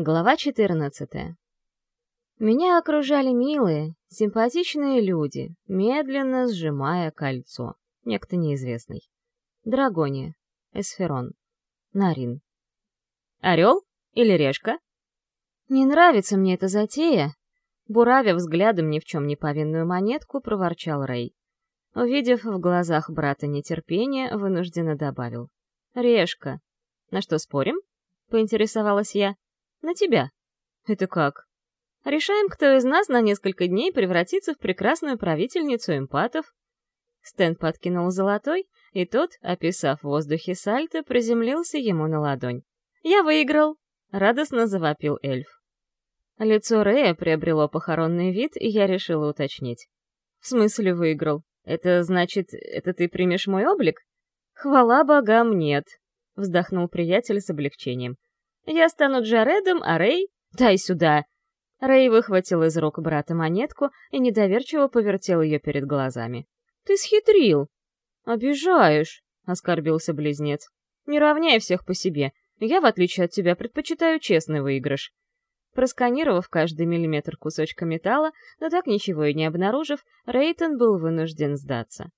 Глава 14. Меня окружали милые, симпатичные люди, медленно сжимая кольцо. Некто неизвестный. Драгония. Эсферон. Нарин. Орел или решка? Не нравится мне эта затея. Буравя взглядом ни в чем не повинную монетку, проворчал Рэй. Увидев в глазах брата нетерпение, вынужденно добавил. «Решка. На что спорим?» — поинтересовалась я. На тебя. Это как? Решаем, кто из нас на несколько дней превратится в прекрасную правительницу эмпатов. Стэн подкинул золотой, и тот, описав в воздухе сальто, приземлился ему на ладонь. «Я выиграл!» — радостно завопил эльф. Лицо Рея приобрело похоронный вид, и я решила уточнить. «В смысле выиграл? Это значит, это ты примешь мой облик?» «Хвала богам, нет!» — вздохнул приятель с облегчением. Я стану Джаредом, а Рэй... Дай сюда!» Рэй выхватил из рук брата монетку и недоверчиво повертел ее перед глазами. «Ты схитрил!» «Обижаешь!» — оскорбился близнец. «Не равняй всех по себе. Я, в отличие от тебя, предпочитаю честный выигрыш». Просканировав каждый миллиметр кусочка металла, но так ничего и не обнаружив, Рейтон был вынужден сдаться.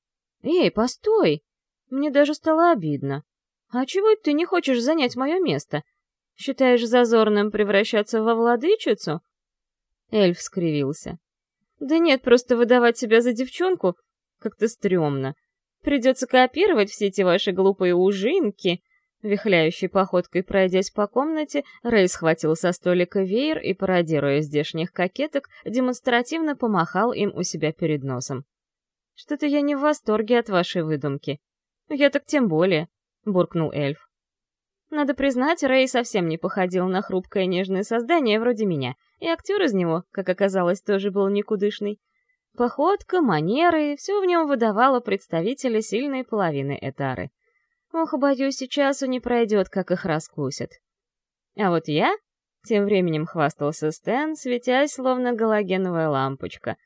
«Эй, постой! Мне даже стало обидно. А чего ты не хочешь занять мое место? Считаешь зазорным превращаться во владычицу?» Эльф скривился. «Да нет, просто выдавать себя за девчонку как-то стрёмно. Придется копировать все эти ваши глупые ужинки». Вихляющей походкой пройдясь по комнате, Рэй схватил со столика веер и, пародируя здешних кокеток, демонстративно помахал им у себя перед носом. «Что-то я не в восторге от вашей выдумки». «Я так тем более», — буркнул эльф. Надо признать, Рэй совсем не походил на хрупкое нежное создание вроде меня, и актер из него, как оказалось, тоже был никудышный. Походка, манеры — все в нем выдавало представителя сильной половины Этары. Ох, боюсь, сейчас он не пройдет, как их раскусят. А вот я, тем временем хвастался Стэн, светясь, словно галогеновая лампочка,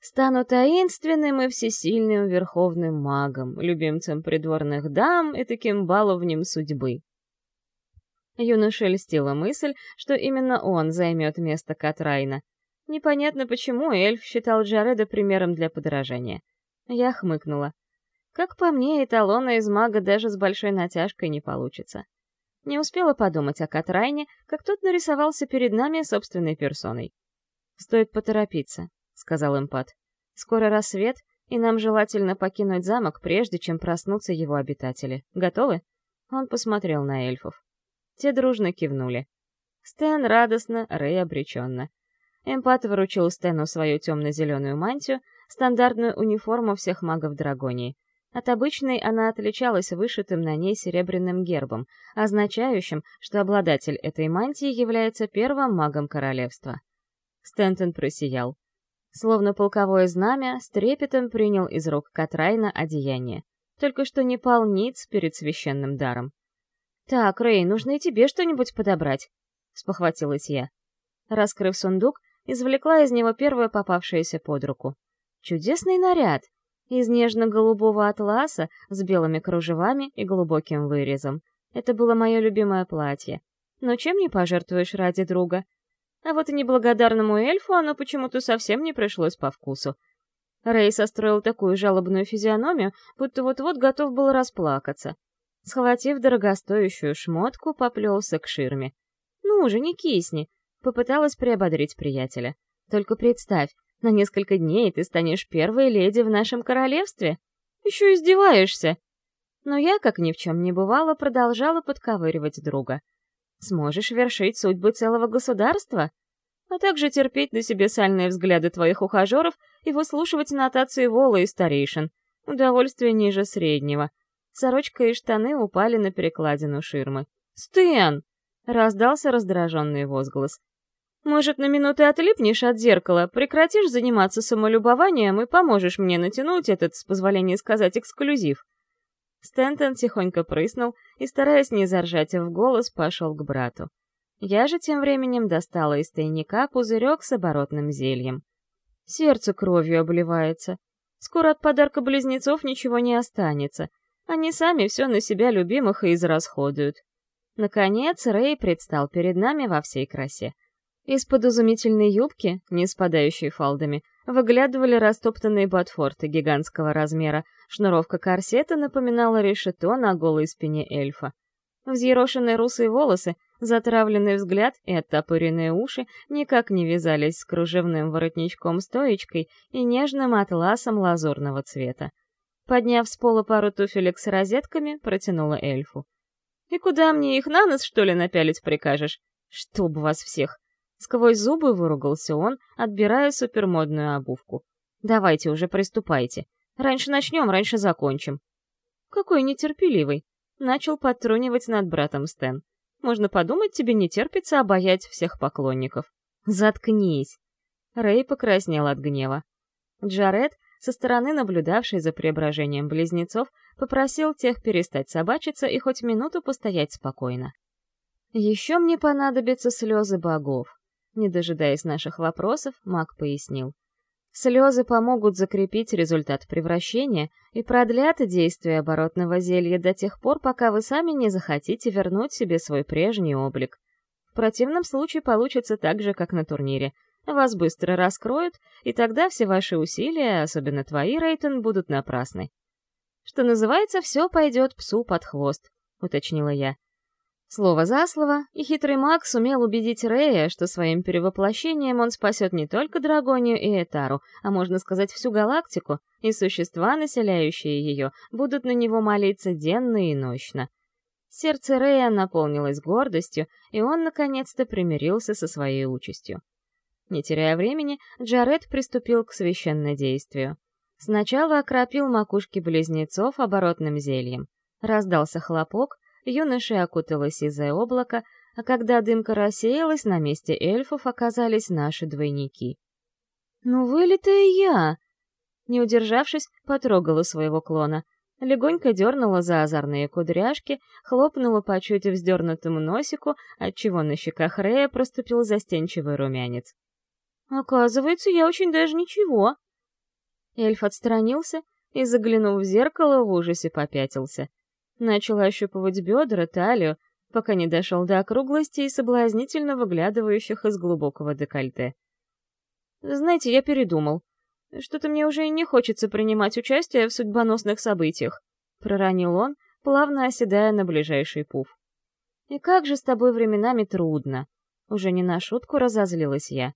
стану таинственным и всесильным верховным магом, любимцем придворных дам и таким баловнем судьбы. Юноше льстила мысль, что именно он займет место Катрайна. Непонятно почему эльф считал Джареда примером для подражания. Я хмыкнула. Как по мне, эталона из мага даже с большой натяжкой не получится. Не успела подумать о Катрайне, как тот нарисовался перед нами собственной персоной. «Стоит поторопиться», — сказал импат. «Скоро рассвет, и нам желательно покинуть замок, прежде чем проснутся его обитатели. Готовы?» Он посмотрел на эльфов. Те дружно кивнули. Стэн радостно, Рэй обреченно. Эмпат выручил Стэну свою темно-зеленую мантию, стандартную униформу всех магов Драгонии. От обычной она отличалась вышитым на ней серебряным гербом, означающим, что обладатель этой мантии является первым магом королевства. Стентон просиял. Словно полковое знамя, с трепетом принял из рук Катрайна одеяние. Только что не пал ниц перед священным даром. «Так, Рэй, нужно и тебе что-нибудь подобрать», — спохватилась я. Раскрыв сундук, извлекла из него первое попавшееся под руку. Чудесный наряд! Из нежно-голубого атласа с белыми кружевами и глубоким вырезом. Это было мое любимое платье. Но чем не пожертвуешь ради друга? А вот и неблагодарному эльфу оно почему-то совсем не пришлось по вкусу. Рэй состроил такую жалобную физиономию, будто вот-вот готов был расплакаться. Схватив дорогостоящую шмотку, поплелся к ширме. «Ну же, не кисни!» — попыталась приободрить приятеля. «Только представь, на несколько дней ты станешь первой леди в нашем королевстве. Еще издеваешься!» Но я, как ни в чем не бывало, продолжала подковыривать друга. «Сможешь вершить судьбы целого государства?» а также терпеть на себе сальные взгляды твоих ухажеров и выслушивать нотации Вола и старейшин. Удовольствие ниже среднего. Сорочка и штаны упали на перекладину ширмы. «Стэн!» — раздался раздраженный возглас. «Может, на минуту отлипнешь от зеркала, прекратишь заниматься самолюбованием и поможешь мне натянуть этот, с позволения сказать, эксклюзив?» Стэнтон тихонько прыснул и, стараясь не заржать в голос, пошел к брату. Я же тем временем достала из тайника пузырек с оборотным зельем. Сердце кровью обливается. Скоро от подарка близнецов ничего не останется — они сами все на себя любимых и израсходуют. Наконец, Рэй предстал перед нами во всей красе. Из-под изумительной юбки, не спадающей фалдами, выглядывали растоптанные ботфорты гигантского размера, шнуровка корсета напоминала решето на голой спине эльфа. Взъерошенные русые волосы, затравленный взгляд и оттопыренные уши никак не вязались с кружевным воротничком-стоечкой и нежным атласом лазурного цвета. Подняв с пола пару туфелек с розетками, протянула эльфу. «И куда мне их на нос, что ли, напялить прикажешь? Чтоб вас всех!» Сквозь зубы выругался он, отбирая супермодную обувку. «Давайте уже приступайте. Раньше начнем, раньше закончим». «Какой нетерпеливый!» Начал подтрунивать над братом Стэн. «Можно подумать, тебе не терпится обаять всех поклонников». «Заткнись!» Рэй покраснел от гнева. Джаред, со стороны наблюдавший за преображением близнецов, попросил тех перестать собачиться и хоть минуту постоять спокойно. «Еще мне понадобятся слезы богов», не дожидаясь наших вопросов, маг пояснил. Слезы помогут закрепить результат превращения и продлят действие оборотного зелья до тех пор, пока вы сами не захотите вернуть себе свой прежний облик. В противном случае получится так же, как на турнире. Вас быстро раскроют, и тогда все ваши усилия, особенно твои, Рейтон, будут напрасны. Что называется, все пойдет псу под хвост, уточнила я. Слово за слово, и хитрый маг сумел убедить Рея, что своим перевоплощением он спасет не только Драгонию и Этару, а можно сказать всю галактику, и существа, населяющие ее, будут на него молиться денно и ночно. Сердце Рея наполнилось гордостью, и он наконец-то примирился со своей участью. Не теряя времени, Джаред приступил к священнодействию. Сначала окропил макушки близнецов оборотным зельем. Раздался хлопок, юноши окутало сизое облако, а когда дымка рассеялась, на месте эльфов оказались наши двойники. «Ну вылитая я!» Не удержавшись, потрогала своего клона. Легонько дернула за озорные кудряшки, хлопнула по чуть вздернутому носику, отчего на щеках Рея проступил застенчивый румянец. «Оказывается, я очень даже ничего!» Эльф отстранился и, заглянув в зеркало, в ужасе попятился — Начал ощупывать бедра, талию, пока не дошел до округлости и соблазнительно выглядывающих из глубокого декольте. «Знаете, я передумал. Что-то мне уже не хочется принимать участие в судьбоносных событиях», — проронил он, плавно оседая на ближайший пуф. «И как же с тобой временами трудно!» Уже не на шутку разозлилась я.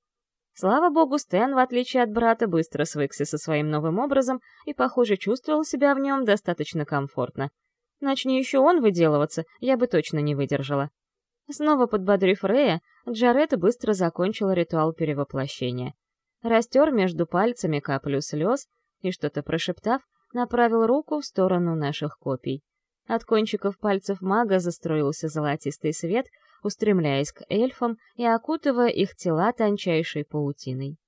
Слава богу, Стэн, в отличие от брата, быстро свыкся со своим новым образом и, похоже, чувствовал себя в нем достаточно комфортно. Начни еще он выделываться, я бы точно не выдержала. Снова подбодрив Рея, Джаред быстро закончил ритуал перевоплощения. Растер между пальцами каплю слез и, что-то прошептав, направил руку в сторону наших копий. От кончиков пальцев мага застроился золотистый свет, устремляясь к эльфам и окутывая их тела тончайшей паутиной.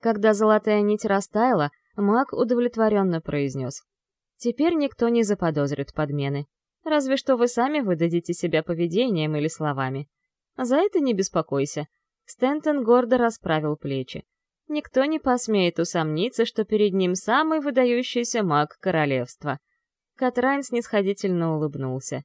Когда золотая нить растаяла, маг удовлетворенно произнес. Теперь никто не заподозрит подмены. Разве что вы сами выдадите себя поведением или словами. За это не беспокойся. Стентон гордо расправил плечи. Никто не посмеет усомниться, что перед ним самый выдающийся маг королевства. Катрайн снисходительно улыбнулся.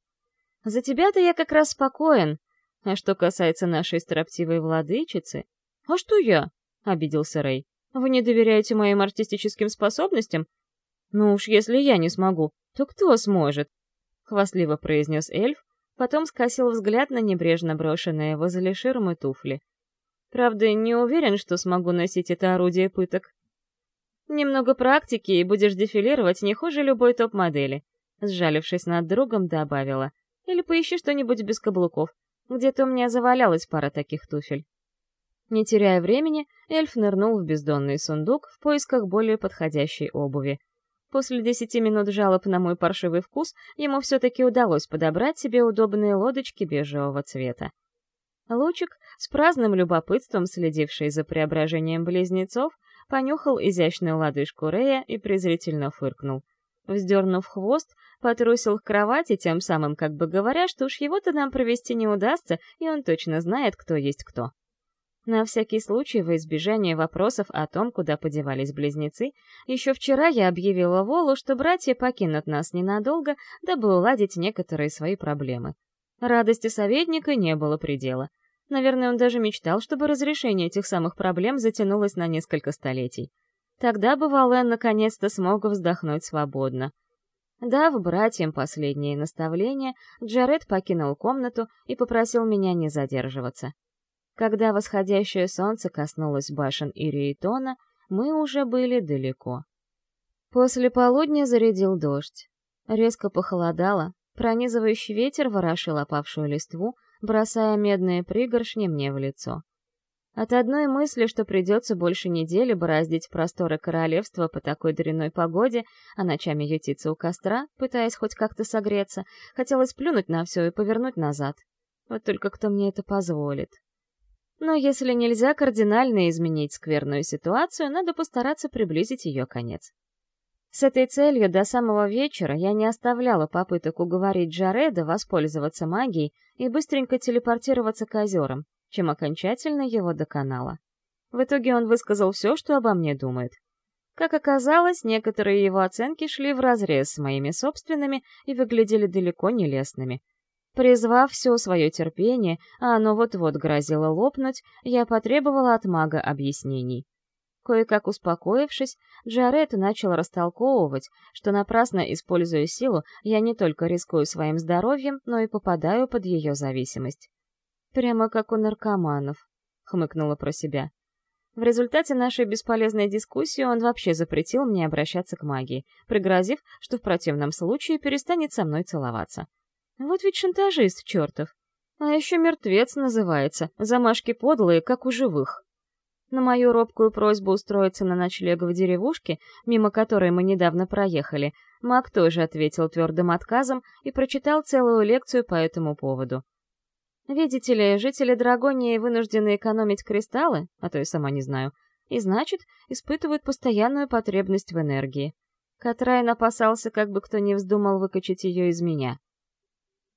«За тебя-то я как раз спокоен. А что касается нашей строптивой владычицы...» «А что я?» — обиделся Рэй. «Вы не доверяете моим артистическим способностям? «Ну уж если я не смогу, то кто сможет?» — хвастливо произнес эльф, потом скосил взгляд на небрежно брошенные возле ширмы туфли. «Правда, не уверен, что смогу носить это орудие пыток». «Немного практики, и будешь дефилировать не хуже любой топ-модели», — сжалившись над другом, добавила. «Или поищи что-нибудь без каблуков. Где-то у меня завалялась пара таких туфель». Не теряя времени, эльф нырнул в бездонный сундук в поисках более подходящей обуви. После десяти минут жалоб на мой паршивый вкус ему все-таки удалось подобрать себе удобные лодочки бежевого цвета. Лучик, с праздным любопытством следивший за преображением близнецов, понюхал изящную лодыжку Рея и презрительно фыркнул. Вздернув хвост, потрусил к кровати, тем самым как бы говоря, что уж его-то нам провести не удастся, и он точно знает, кто есть кто. На всякий случай, во избежание вопросов о том, куда подевались близнецы, еще вчера я объявила Волу, что братья покинут нас ненадолго, дабы уладить некоторые свои проблемы. Радости советника не было предела. Наверное, он даже мечтал, чтобы разрешение этих самых проблем затянулось на несколько столетий. Тогда бы Вален наконец-то смог вздохнуть свободно. Дав братьям последние наставления, Джаред покинул комнату и попросил меня не задерживаться. Когда восходящее солнце коснулось башен Ириэтона, мы уже были далеко. После полудня зарядил дождь. Резко похолодало, пронизывающий ветер ворошил опавшую листву, бросая медные пригоршни мне в лицо. От одной мысли, что придется больше недели бороздить просторы королевства по такой дрянной погоде, а ночами ютиться у костра, пытаясь хоть как-то согреться, хотелось плюнуть на все и повернуть назад. Вот только кто мне это позволит? Но если нельзя кардинально изменить скверную ситуацию, надо постараться приблизить ее конец. С этой целью до самого вечера я не оставляла попыток уговорить Джареда воспользоваться магией и быстренько телепортироваться к озерам, чем окончательно его доконала. В итоге он высказал все, что обо мне думает. Как оказалось, некоторые его оценки шли вразрез с моими собственными и выглядели далеко не лестными. Призвав все свое терпение, а оно вот-вот грозило лопнуть, я потребовала от мага объяснений. Кое-как успокоившись, Джаред начал растолковывать, что напрасно используя силу, я не только рискую своим здоровьем, но и попадаю под ее зависимость. Прямо как у наркоманов, хмыкнула про себя. В результате нашей бесполезной дискуссии он вообще запретил мне обращаться к магии, пригрозив, что в противном случае перестанет со мной целоваться. Вот ведь шантажист чертов. А еще мертвец называется, замашки подлые, как у живых. На мою робкую просьбу устроиться на ночлег в деревушке, мимо которой мы недавно проехали, маг тоже ответил твердым отказом и прочитал целую лекцию по этому поводу. Видите ли, жители Драгонии вынуждены экономить кристаллы, а то и сама не знаю, и значит, испытывают постоянную потребность в энергии. Катрайн опасался, как бы кто ни вздумал выкачать ее из меня.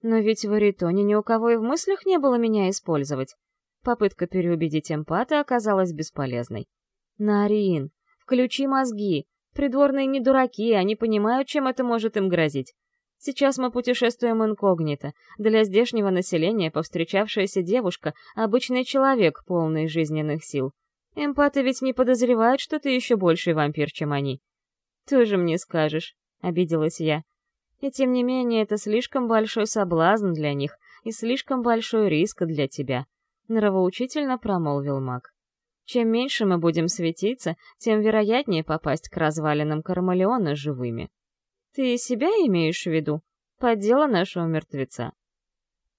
Но ведь в Аритоне ни у кого и в мыслях не было меня использовать. Попытка переубедить эмпата оказалась бесполезной. Нарин, включи мозги. Придворные не дураки, они понимают, чем это может им грозить. Сейчас мы путешествуем инкогнито. Для здешнего населения повстречавшаяся девушка — обычный человек, полный жизненных сил. Эмпаты ведь не подозревают, что ты еще больший вампир, чем они. «Тоже мне скажешь», — обиделась я. И тем не менее, это слишком большой соблазн для них и слишком большой риск для тебя, — нравоучительно промолвил маг. Чем меньше мы будем светиться, тем вероятнее попасть к развалинам Кармалеона живыми. Ты себя имеешь в виду? По делу нашего мертвеца.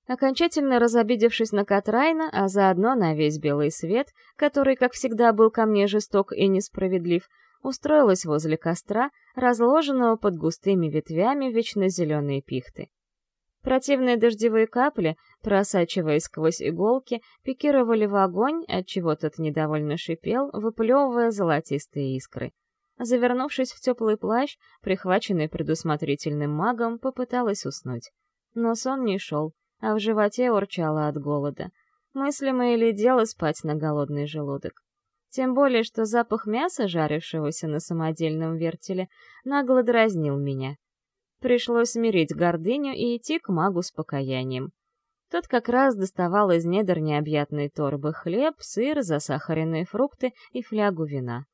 Окончательно разобидевшись на Катрайна, а заодно на весь белый свет, который, как всегда, был ко мне жесток и несправедлив, устроилась возле костра, разложенного под густыми ветвями вечно зеленые пихты. Противные дождевые капли, просачиваясь сквозь иголки, пикировали в огонь, отчего тот недовольно шипел, выплевывая золотистые искры. Завернувшись в теплый плащ, прихваченный предусмотрительным магом, попыталась уснуть. Но сон не шел, а в животе урчало от голода. Мыслимо или дело спать на голодный желудок. Тем более, что запах мяса, жарившегося на самодельном вертеле, нагло дразнил меня. Пришлось смирить гордыню и идти к магу с покаянием. Тот как раз доставал из недр необъятной торбы хлеб, сыр, засахаренные фрукты и флягу вина.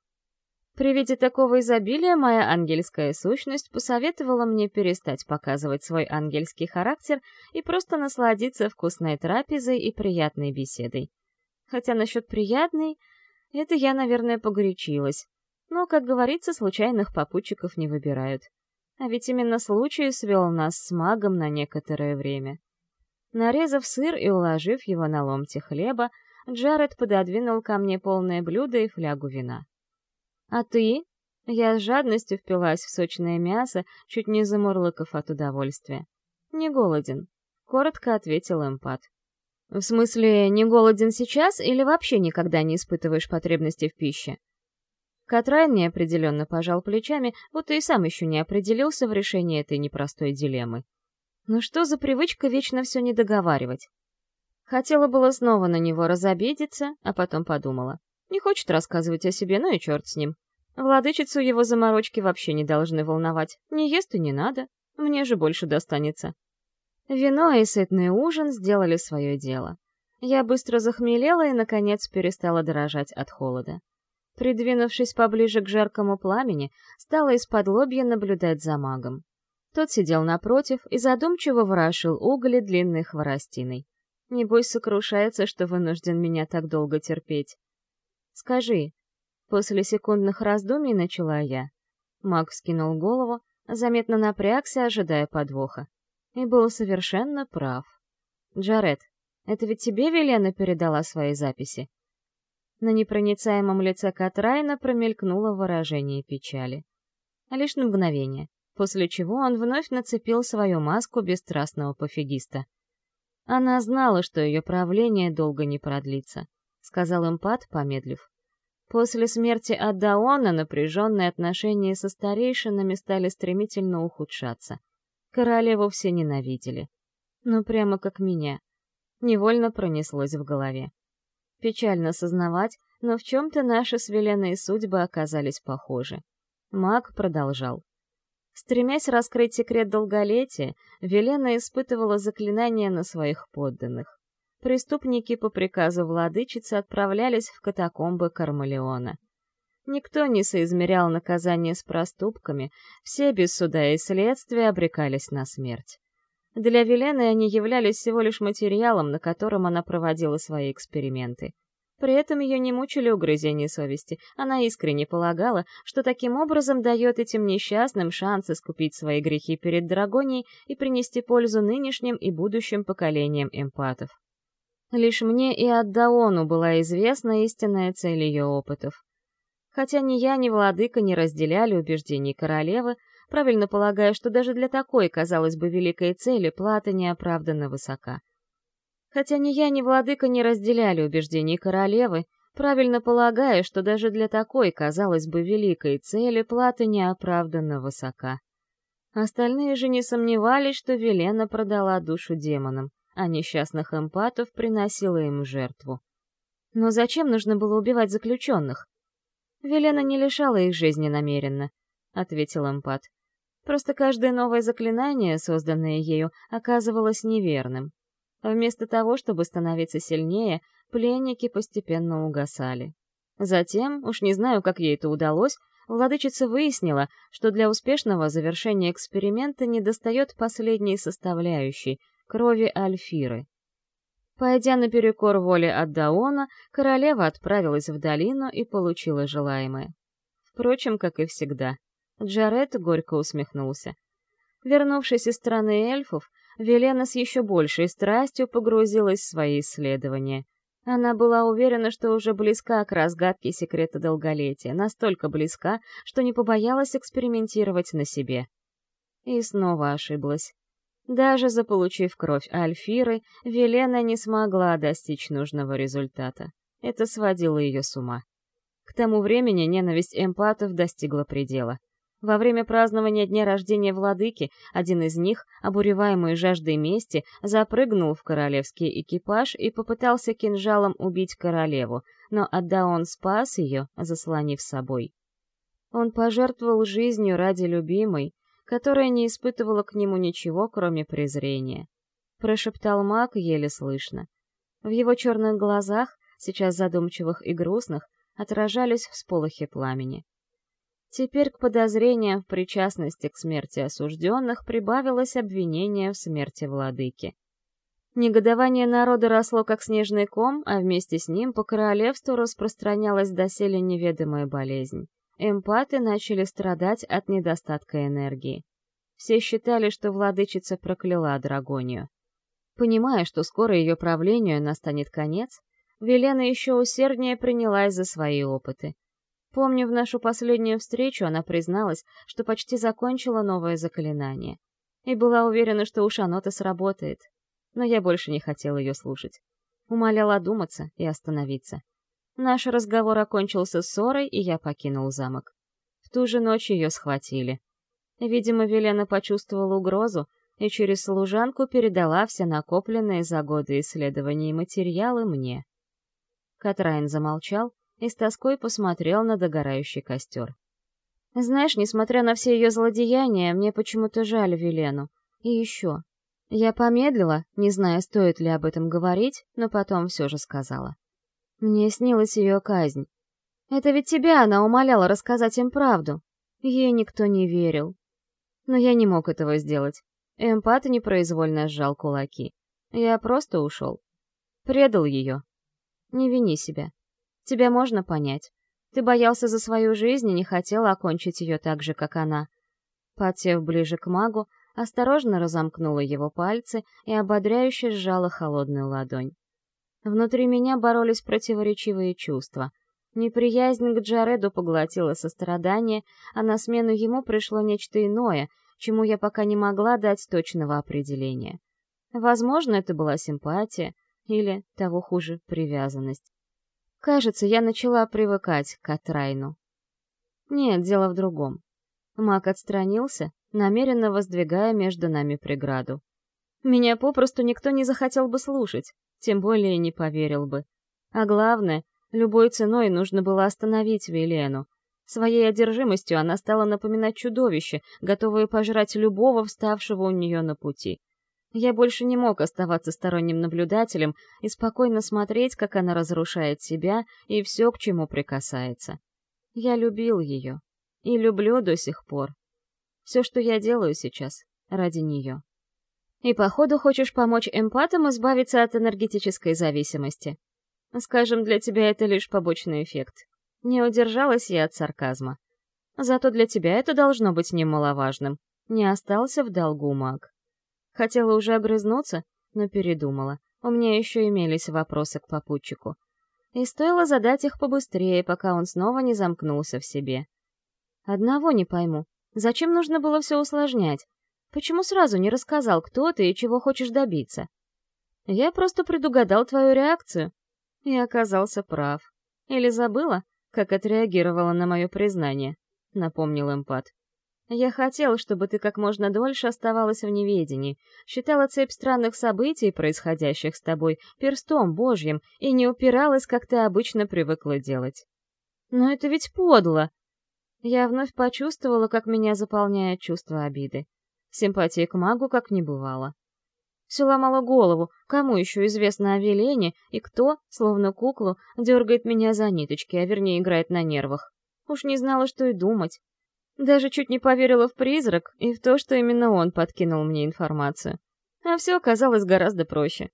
При виде такого изобилия моя ангельская сущность посоветовала мне перестать показывать свой ангельский характер и просто насладиться вкусной трапезой и приятной беседой. Хотя насчет приятной, это я, наверное, погорячилась. Но, как говорится, случайных попутчиков не выбирают. А ведь именно случай свел нас с магом на некоторое время. Нарезав сыр и уложив его на ломти хлеба, Джаред пододвинул ко мне полное блюдо и флягу вина. «А ты?» Я с жадностью впилась в сочное мясо, чуть не замурлыков от удовольствия. «Не голоден», — коротко ответил эмпат. «В смысле, не голоден сейчас или вообще никогда не испытываешь потребности в пище?» Катрайн неопределенно пожал плечами, будто и сам еще не определился в решении этой непростой дилеммы. Ну что за привычка вечно все не договаривать? Хотела было снова на него разобидеться, а потом подумала. Не хочет рассказывать о себе, ну и черт с ним. Владычицу его заморочки вообще не должны волновать. Не ест и не надо. Мне же больше достанется. Вино и сытный ужин сделали свое дело. Я быстро захмелела и, наконец, перестала дрожать от холода. Придвинувшись поближе к жаркому пламени, стала из-под лобья наблюдать за магом. Тот сидел напротив и задумчиво ворошил угли длинной хворостиной. Небось, сокрушается, что вынужден меня так долго терпеть. «Скажи», — после секундных раздумий начала я. Маг скинул голову, заметно напрягся, ожидая подвоха. И был совершенно прав. «Джаред, это ведь тебе Велена передала свои записи?» На непроницаемом лице Катрайна промелькнуло выражение печали. Лишь на мгновение, после чего он вновь нацепил свою маску бесстрастного пофигиста. Она знала, что ее правление долго не продлится, — сказал эмпат, помедлив. После смерти Аддаона напряженные отношения со старейшинами стали стремительно ухудшаться. Королеву все ненавидели. Ну, прямо как меня. Невольно пронеслось в голове. Печально сознавать, но в чем-то наши с судьбы оказались похожи. Маг продолжал. Стремясь раскрыть секрет долголетия, Велена испытывала заклинания на своих подданных преступники по приказу владычицы отправлялись в катакомбы Кармалеона. Никто не соизмерял наказание с проступками, все без суда и следствия обрекались на смерть. Для Велены они являлись всего лишь материалом, на котором она проводила свои эксперименты. При этом ее не мучили угрызения совести. Она искренне полагала, что таким образом дает этим несчастным шанс искупить свои грехи перед Драгонией и принести пользу нынешним и будущим поколениям эмпатов. Лишь мне и Аддаону была известна истинная цель ее опытов. Хотя ни я, ни владыка не разделяли убеждений королевы, правильно полагая, что даже для такой, казалось бы, великой цели плата неоправданно высока. Хотя ни я, ни владыка не разделяли убеждений королевы, правильно полагая, что даже для такой, казалось бы, великой цели плата неоправданно высока. Остальные же не сомневались, что Велена продала душу демонам а несчастных эмпатов приносила им жертву. Но зачем нужно было убивать заключенных? Велена не лишала их жизни намеренно, — ответил эмпат. Просто каждое новое заклинание, созданное ею, оказывалось неверным. Вместо того, чтобы становиться сильнее, пленники постепенно угасали. Затем, уж не знаю, как ей это удалось, владычица выяснила, что для успешного завершения эксперимента недостает последней составляющей — крови Альфиры. Пойдя наперекор воле Аддаона, королева отправилась в долину и получила желаемое. Впрочем, как и всегда. Джаред горько усмехнулся. Вернувшись из страны эльфов, Велена с еще большей страстью погрузилась в свои исследования. Она была уверена, что уже близка к разгадке секрета долголетия, настолько близка, что не побоялась экспериментировать на себе. И снова ошиблась. Даже заполучив кровь Альфиры, Велена не смогла достичь нужного результата. Это сводило ее с ума. К тому времени ненависть эмпатов достигла предела. Во время празднования дня рождения владыки один из них, обуреваемый жаждой мести, запрыгнул в королевский экипаж и попытался кинжалом убить королеву, но Аддаон спас ее, заслонив собой. Он пожертвовал жизнью ради любимой, которая не испытывала к нему ничего, кроме презрения. Прошептал маг еле слышно. В его черных глазах, сейчас задумчивых и грустных, отражались всполохи пламени. Теперь к подозрениям в причастности к смерти осужденных прибавилось обвинение в смерти владыки. Негодование народа росло как снежный ком, а вместе с ним по королевству распространялась доселе неведомая болезнь. Эмпаты начали страдать от недостатка энергии. Все считали, что владычица прокляла Драгонию. Понимая, что скоро ее правлению настанет конец, Велена еще усерднее принялась за свои опыты. Помню, в нашу последнюю встречу она призналась, что почти закончила новое заклинание. И была уверена, что уж оно-то сработает. Но я больше не хотела ее слушать. Умоляла одуматься и остановиться. Наш разговор окончился ссорой, и я покинул замок. В ту же ночь ее схватили. Видимо, Велена почувствовала угрозу и через служанку передала все накопленные за годы исследований материалы мне. Катрайн замолчал и с тоской посмотрел на догорающий костер. «Знаешь, несмотря на все ее злодеяния, мне почему-то жаль Велену. И еще. Я помедлила, не зная, стоит ли об этом говорить, но потом все же сказала. Мне снилась ее казнь. Это ведь тебя она умоляла рассказать им правду. Ей никто не верил. Но я не мог этого сделать. Эмпат непроизвольно сжал кулаки. Я просто ушел. Предал ее. Не вини себя. Тебя можно понять. Ты боялся за свою жизнь и не хотел окончить ее так же, как она. Подсев ближе к магу, осторожно разомкнула его пальцы и ободряюще сжала холодную ладонь. Внутри меня боролись противоречивые чувства. Неприязнь к Джареду поглотила сострадание, а на смену ему пришло нечто иное, чему я пока не могла дать точного определения. Возможно, это была симпатия или, того хуже, привязанность. Кажется, я начала привыкать к Атрайну. Нет, дело в другом. Мак отстранился, намеренно воздвигая между нами преграду. Меня попросту никто не захотел бы слушать, тем более не поверил бы. А главное, любой ценой нужно было остановить Велену. Своей одержимостью она стала напоминать чудовище, готовое пожрать любого, вставшего у нее на пути. Я больше не мог оставаться сторонним наблюдателем и спокойно смотреть, как она разрушает себя и все, к чему прикасается. Я любил ее. И люблю до сих пор. Все, что я делаю сейчас, ради нее. И, походу, хочешь помочь эмпатам избавиться от энергетической зависимости. Скажем, для тебя это лишь побочный эффект. Не удержалась я от сарказма. Зато для тебя это должно быть немаловажным. Не остался в долгу маг. Хотела уже огрызнуться, но передумала. У меня еще имелись вопросы к попутчику. И стоило задать их побыстрее, пока он снова не замкнулся в себе. Одного не пойму. Зачем нужно было все усложнять? Почему сразу не рассказал, кто ты и чего хочешь добиться? Я просто предугадал твою реакцию. И оказался прав. Или забыла, как отреагировала на мое признание? Напомнил эмпат. Я хотел, чтобы ты как можно дольше оставалась в неведении, считала цепь странных событий, происходящих с тобой, перстом божьим, и не упиралась, как ты обычно привыкла делать. Но это ведь подло! Я вновь почувствовала, как меня заполняет чувство обиды. Симпатии к магу как не бывало. Все ломало голову, кому еще известно о Велене, и кто, словно куклу, дергает меня за ниточки, а вернее играет на нервах. Уж не знала, что и думать. Даже чуть не поверила в призрак и в то, что именно он подкинул мне информацию. А все оказалось гораздо проще.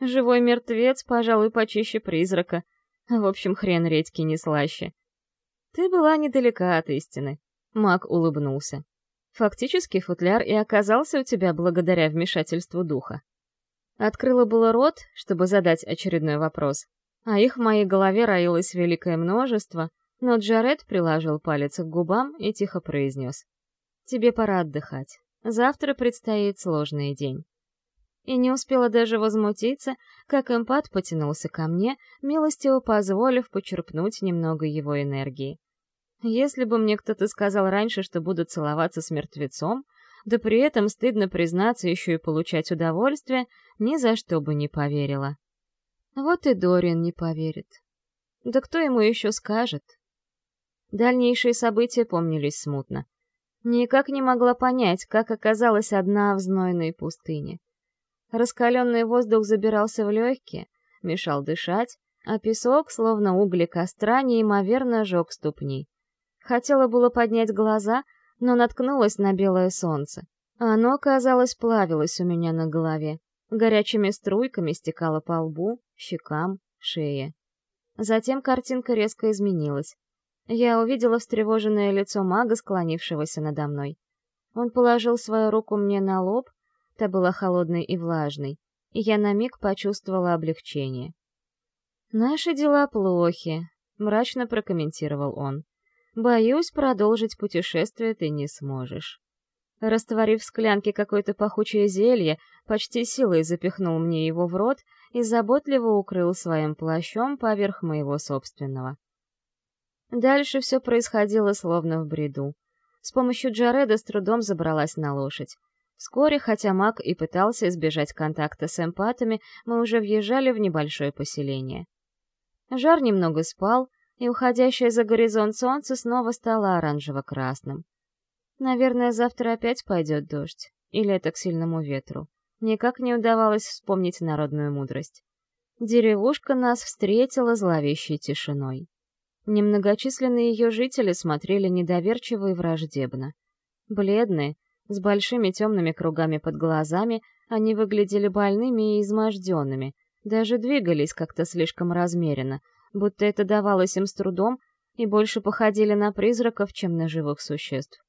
Живой мертвец, пожалуй, почище призрака. В общем, хрен редьки не слаще. Ты была недалека от истины. Маг улыбнулся. Фактически футляр и оказался у тебя благодаря вмешательству духа. Открыла было рот, чтобы задать очередной вопрос, а их в моей голове роилось великое множество, но Джаред приложил палец к губам и тихо произнес. «Тебе пора отдыхать. Завтра предстоит сложный день». И не успела даже возмутиться, как эмпат потянулся ко мне, милостиво позволив почерпнуть немного его энергии. Если бы мне кто-то сказал раньше, что буду целоваться с мертвецом, да при этом стыдно признаться еще и получать удовольствие, ни за что бы не поверила. Вот и Дориан не поверит. Да кто ему еще скажет? Дальнейшие события помнились смутно. Никак не могла понять, как оказалась одна в знойной пустыне. Раскаленный воздух забирался в легкие, мешал дышать, а песок, словно угли костра, неимоверно жег ступни. Хотела было поднять глаза, но наткнулась на белое солнце. Оно, казалось, плавилось у меня на голове. Горячими струйками стекало по лбу, щекам, шее. Затем картинка резко изменилась. Я увидела встревоженное лицо мага, склонившегося надо мной. Он положил свою руку мне на лоб, та была холодной и влажной, и я на миг почувствовала облегчение. «Наши дела плохи», — мрачно прокомментировал он. Боюсь, продолжить путешествие ты не сможешь. Растворив в склянке какое-то пахучее зелье, почти силой запихнул мне его в рот и заботливо укрыл своим плащом поверх моего собственного. Дальше все происходило словно в бреду. С помощью Джареда с трудом забралась на лошадь. Вскоре, хотя маг и пытался избежать контакта с эмпатами, мы уже въезжали в небольшое поселение. Жар немного спал, и уходящее за горизонт солнце снова стало оранжево-красным. Наверное, завтра опять пойдет дождь, или это к сильному ветру. Никак не удавалось вспомнить народную мудрость. Деревушка нас встретила зловещей тишиной. Немногочисленные ее жители смотрели недоверчиво и враждебно. Бледные, с большими темными кругами под глазами, они выглядели больными и изможденными, даже двигались как-то слишком размеренно, будто это давалось им с трудом, и больше походили на призраков, чем на живых существ.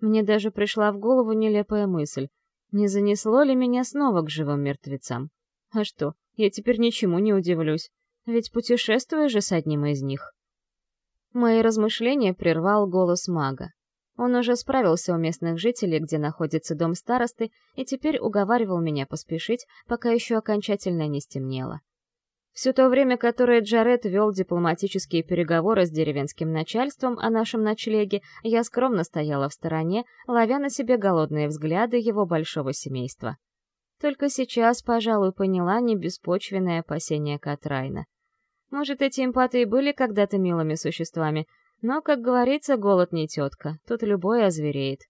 Мне даже пришла в голову нелепая мысль, не занесло ли меня снова к живым мертвецам? А что, я теперь ничему не удивлюсь, ведь путешествую же с одним из них. Мои размышления прервал голос мага. Он уже справился у местных жителей, где находится дом старосты, и теперь уговаривал меня поспешить, пока еще окончательно не стемнело. Все то время, которое Джаред вел дипломатические переговоры с деревенским начальством о нашем ночлеге, я скромно стояла в стороне, ловя на себе голодные взгляды его большого семейства. Только сейчас, пожалуй, поняла небеспочвенное опасение Катрайна. Может, эти эмпаты и были когда-то милыми существами, но, как говорится, голод не тетка, тут любой озвереет.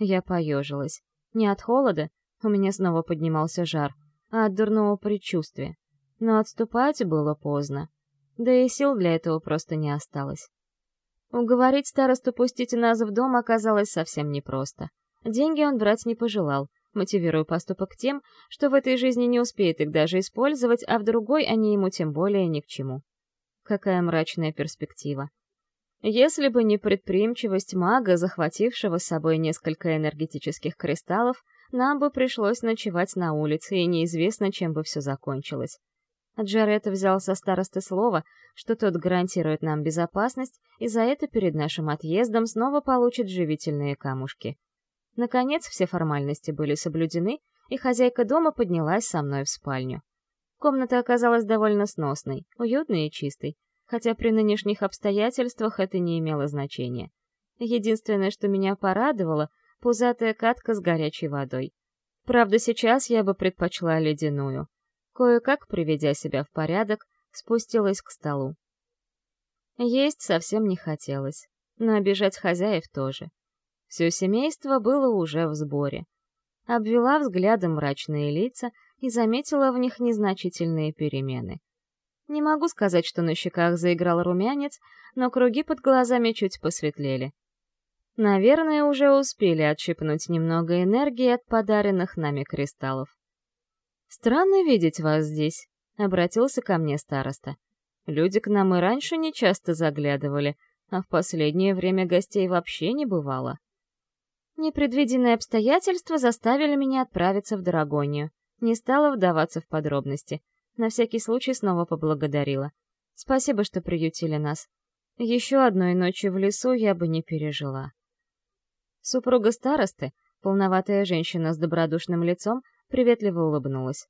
Я поежилась. Не от холода, у меня снова поднимался жар, а от дурного предчувствия но отступать было поздно. Да и сил для этого просто не осталось. Уговорить старосту пустить нас в дом оказалось совсем непросто. Деньги он брать не пожелал, мотивируя поступок тем, что в этой жизни не успеет их даже использовать, а в другой они ему тем более ни к чему. Какая мрачная перспектива. Если бы не предприимчивость мага, захватившего с собой несколько энергетических кристаллов, нам бы пришлось ночевать на улице, и неизвестно, чем бы все закончилось. Джаред взял со старосты слово, что тот гарантирует нам безопасность, и за это перед нашим отъездом снова получит живительные камушки. Наконец, все формальности были соблюдены, и хозяйка дома поднялась со мной в спальню. Комната оказалась довольно сносной, уютной и чистой, хотя при нынешних обстоятельствах это не имело значения. Единственное, что меня порадовало — пузатая катка с горячей водой. Правда, сейчас я бы предпочла ледяную. Кое-как, приведя себя в порядок, спустилась к столу. Есть совсем не хотелось, но обижать хозяев тоже. Все семейство было уже в сборе. Обвела взглядом мрачные лица и заметила в них незначительные перемены. Не могу сказать, что на щеках заиграл румянец, но круги под глазами чуть посветлели. Наверное, уже успели отщипнуть немного энергии от подаренных нами кристаллов. «Странно видеть вас здесь», — обратился ко мне староста. «Люди к нам и раньше не часто заглядывали, а в последнее время гостей вообще не бывало». Непредвиденные обстоятельства заставили меня отправиться в Дорогонию. Не стала вдаваться в подробности. На всякий случай снова поблагодарила. Спасибо, что приютили нас. Еще одной ночи в лесу я бы не пережила. Супруга старосты, полноватая женщина с добродушным лицом, приветливо улыбнулась.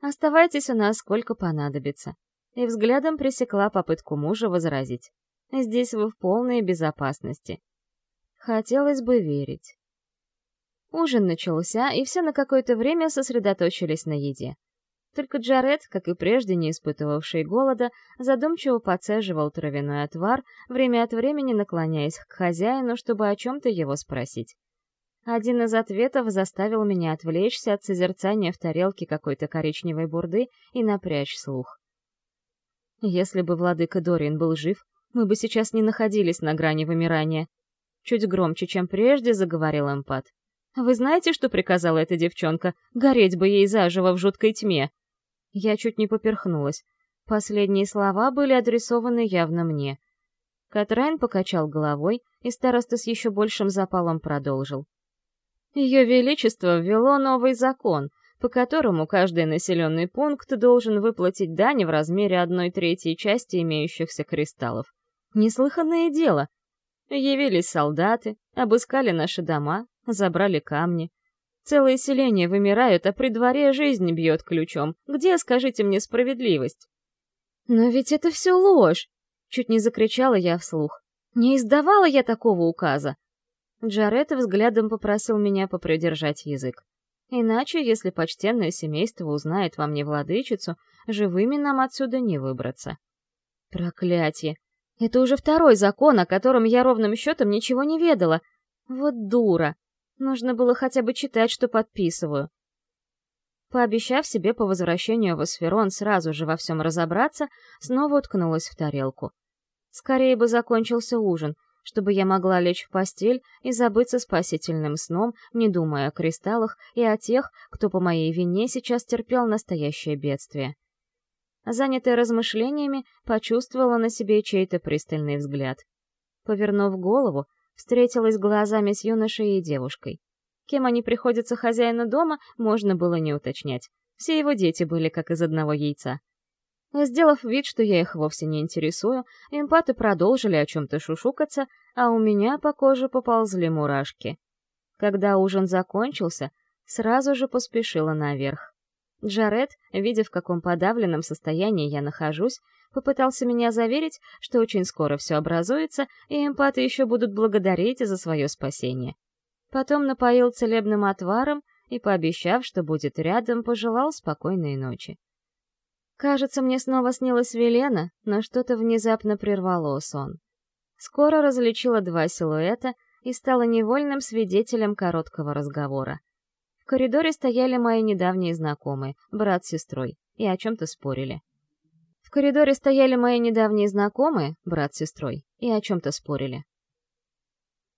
«Оставайтесь у нас сколько понадобится». И взглядом пресекла попытку мужа возразить. «Здесь вы в полной безопасности». Хотелось бы верить. Ужин начался, и все на какое-то время сосредоточились на еде. Только Джаред, как и прежде не испытывавший голода, задумчиво подцеживал травяной отвар, время от времени наклоняясь к хозяину, чтобы о чем-то его спросить. Один из ответов заставил меня отвлечься от созерцания в тарелке какой-то коричневой бурды и напрячь слух. Если бы владыка Дориан был жив, мы бы сейчас не находились на грани вымирания. Чуть громче, чем прежде, заговорил эмпат. «Вы знаете, что приказала эта девчонка? Гореть бы ей заживо в жуткой тьме!» Я чуть не поперхнулась. Последние слова были адресованы явно мне. Катрайн покачал головой, и староста с еще большим запалом продолжил. Ее Величество ввело новый закон, по которому каждый населенный пункт должен выплатить дань в размере одной третьей части имеющихся кристаллов. Неслыханное дело. Явились солдаты, обыскали наши дома, забрали камни. Целые селения вымирают, а при дворе жизнь бьет ключом. Где, скажите мне, справедливость? Но ведь это все ложь! Чуть не закричала я вслух. Не издавала я такого указа. Джаред взглядом попросил меня попридержать язык. Иначе, если почтенное семейство узнает во мне владычицу, живыми нам отсюда не выбраться. Проклятие! Это уже второй закон, о котором я ровным счетом ничего не ведала. Вот дура! Нужно было хотя бы читать, что подписываю. Пообещав себе по возвращению в Асферон сразу же во всем разобраться, снова уткнулась в тарелку. Скорее бы закончился ужин, чтобы я могла лечь в постель и забыться спасительным сном, не думая о кристаллах и о тех, кто по моей вине сейчас терпел настоящее бедствие. Занятая размышлениями, почувствовала на себе чей-то пристальный взгляд. Повернув голову, встретилась глазами с юношей и девушкой. Кем они приходятся хозяину дома, можно было не уточнять. Все его дети были как из одного яйца. Сделав вид, что я их вовсе не интересую, эмпаты продолжили о чем-то шушукаться, а у меня по коже поползли мурашки. Когда ужин закончился, сразу же поспешила наверх. Джаред, видя, в каком подавленном состоянии я нахожусь, попытался меня заверить, что очень скоро все образуется, и эмпаты еще будут благодарить за свое спасение. Потом напоил целебным отваром и, пообещав, что будет рядом, пожелал спокойной ночи. Кажется, мне снова снилась Велена, но что-то внезапно прервало сон. Скоро различила два силуэта и стала невольным свидетелем короткого разговора. В коридоре стояли мои недавние знакомые, брат с сестрой, и о чем-то спорили. В коридоре стояли мои недавние знакомые, брат с сестрой, и о чем-то спорили.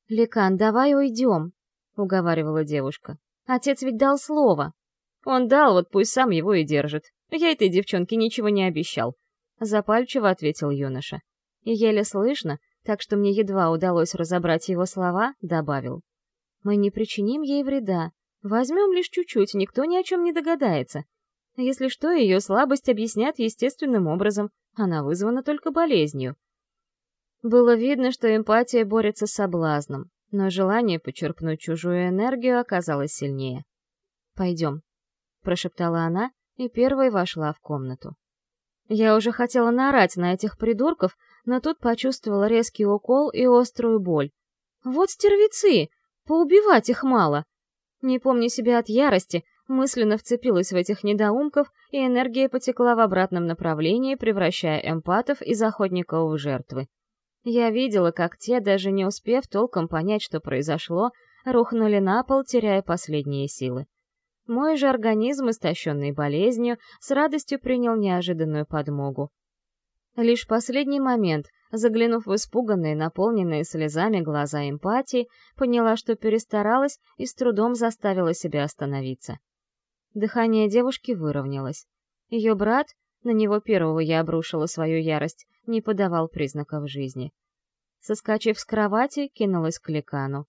«Ликан, давай уйдем», — уговаривала девушка. «Отец ведь дал слово». «Он дал, вот пусть сам его и держит», «Я этой девчонке ничего не обещал», — запальчиво ответил юноша. И еле слышно, так что мне едва удалось разобрать его слова, добавил. «Мы не причиним ей вреда. Возьмем лишь чуть-чуть, никто ни о чем не догадается. Если что, ее слабость объяснят естественным образом. Она вызвана только болезнью». Было видно, что эмпатия борется с соблазном, но желание почерпнуть чужую энергию оказалось сильнее. «Пойдем», — прошептала она, и первой вошла в комнату. Я уже хотела наорать на этих придурков, но тут почувствовала резкий укол и острую боль. Вот стервецы! Поубивать их мало! Не помня себя от ярости, мысленно вцепилась в этих недоумков, и энергия потекла в обратном направлении, превращая эмпатов из охотников в жертвы. Я видела, как те, даже не успев толком понять, что произошло, рухнули на пол, теряя последние силы. Мой же организм, истощенный болезнью, с радостью принял неожиданную подмогу. Лишь последний момент, заглянув в испуганные, наполненные слезами глаза эмпатии, поняла, что перестаралась и с трудом заставила себя остановиться. Дыхание девушки выровнялось. Ее брат, на него первого я обрушила свою ярость, не подавал признаков жизни. Соскочив с кровати, кинулась к ликану.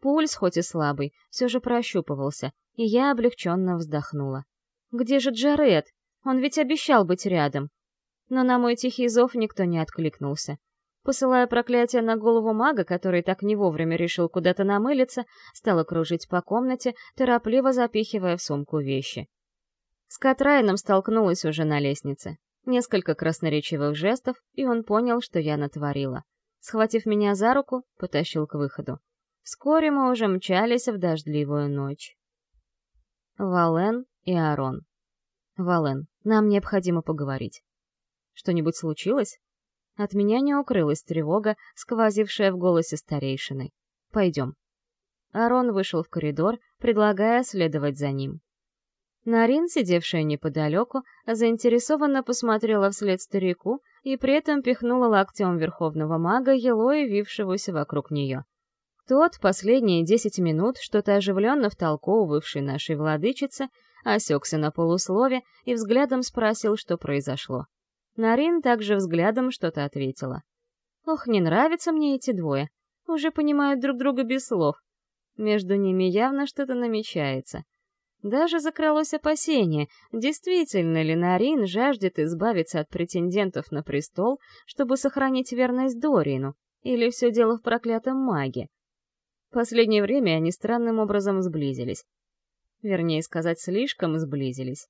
Пульс, хоть и слабый, все же прощупывался, и я облегченно вздохнула. «Где же Джаред? Он ведь обещал быть рядом!» Но на мой тихий зов никто не откликнулся. Посылая проклятие на голову мага, который так не вовремя решил куда-то намылиться, стала кружить по комнате, торопливо запихивая в сумку вещи. С Катрайном столкнулась уже на лестнице. Несколько красноречивых жестов, и он понял, что я натворила. Схватив меня за руку, потащил к выходу. Вскоре мы уже мчались в дождливую ночь. Вален и Арон. Вален, нам необходимо поговорить. Что-нибудь случилось? От меня не укрылась тревога, сквозившая в голосе старейшины. Пойдем. Арон вышел в коридор, предлагая следовать за ним. Нарин, сидевшая неподалеку, заинтересованно посмотрела вслед старику и при этом пихнула локтем верховного мага, ело явившегося вокруг нее. Тот последние десять минут, что-то оживленно втолковывавший нашей владычице, осекся на полуслове и взглядом спросил, что произошло. Нарин также взглядом что-то ответила. «Ох, не нравятся мне эти двое. Уже понимают друг друга без слов. Между ними явно что-то намечается. Даже закралось опасение, действительно ли Нарин жаждет избавиться от претендентов на престол, чтобы сохранить верность Дорину, или все дело в проклятом маге. Последнее время они странным образом сблизились. Вернее сказать, слишком сблизились.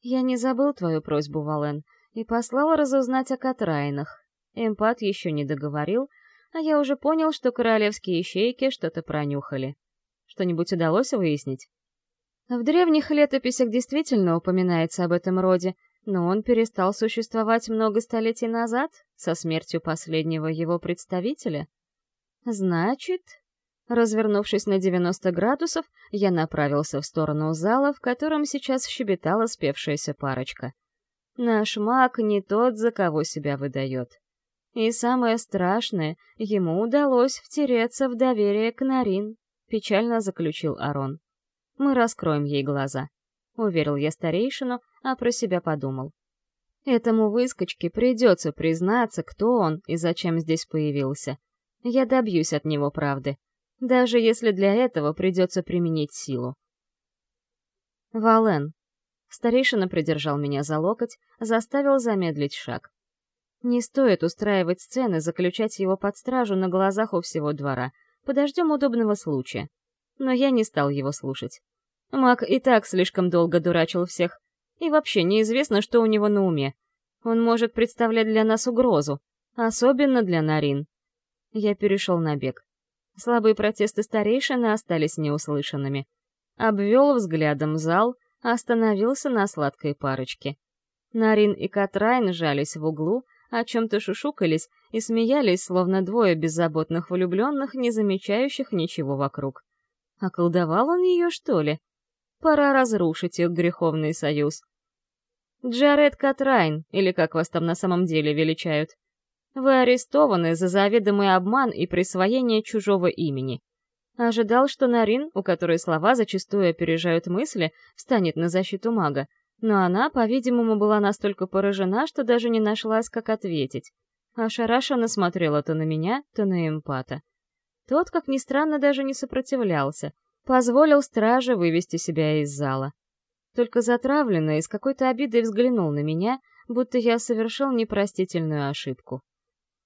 Я не забыл твою просьбу, Вален, и послал разузнать о Катрайнах. Эмпат еще не договорил, а я уже понял, что королевские ищейки что-то пронюхали. Что-нибудь удалось выяснить? В древних летописях действительно упоминается об этом роде, но он перестал существовать много столетий назад, со смертью последнего его представителя. Значит, Развернувшись на 90 градусов, я направился в сторону зала, в котором сейчас щебетала спевшаяся парочка. Наш маг не тот, за кого себя выдает. И самое страшное, ему удалось втереться в доверие к Нарин, печально заключил Арон. Мы раскроем ей глаза. Уверил я старейшину, а про себя подумал. Этому выскочке придется признаться, кто он и зачем здесь появился. Я добьюсь от него правды даже если для этого придется применить силу. Вален. Старейшина придержал меня за локоть, заставил замедлить шаг. Не стоит устраивать сцены, заключать его под стражу на глазах у всего двора. Подождем удобного случая. Но я не стал его слушать. Маг и так слишком долго дурачил всех. И вообще неизвестно, что у него на уме. Он может представлять для нас угрозу, особенно для Нарин. Я перешел на бег. Слабые протесты старейшины остались неуслышанными. Обвел взглядом зал, остановился на сладкой парочке. Нарин и Катрайн жались в углу, о чем-то шушукались и смеялись, словно двое беззаботных влюбленных, не замечающих ничего вокруг. Околдовал он ее, что ли? Пора разрушить их греховный союз. Джаред Катрайн, или как вас там на самом деле величают. Вы арестованы за заведомый обман и присвоение чужого имени. Ожидал, что Нарин, у которой слова зачастую опережают мысли, встанет на защиту мага, но она, по-видимому, была настолько поражена, что даже не нашлась, как ответить. Ошарашенно смотрела то на меня, то на эмпата. Тот, как ни странно, даже не сопротивлялся, позволил страже вывести себя из зала. Только затравленно и с какой-то обидой взглянул на меня, будто я совершил непростительную ошибку.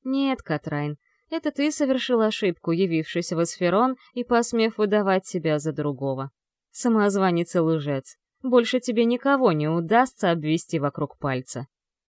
«Нет, Катрайн, это ты совершил ошибку, явившись в Эсферон и посмев выдавать себя за другого. Самозванец и лжец. Больше тебе никого не удастся обвести вокруг пальца».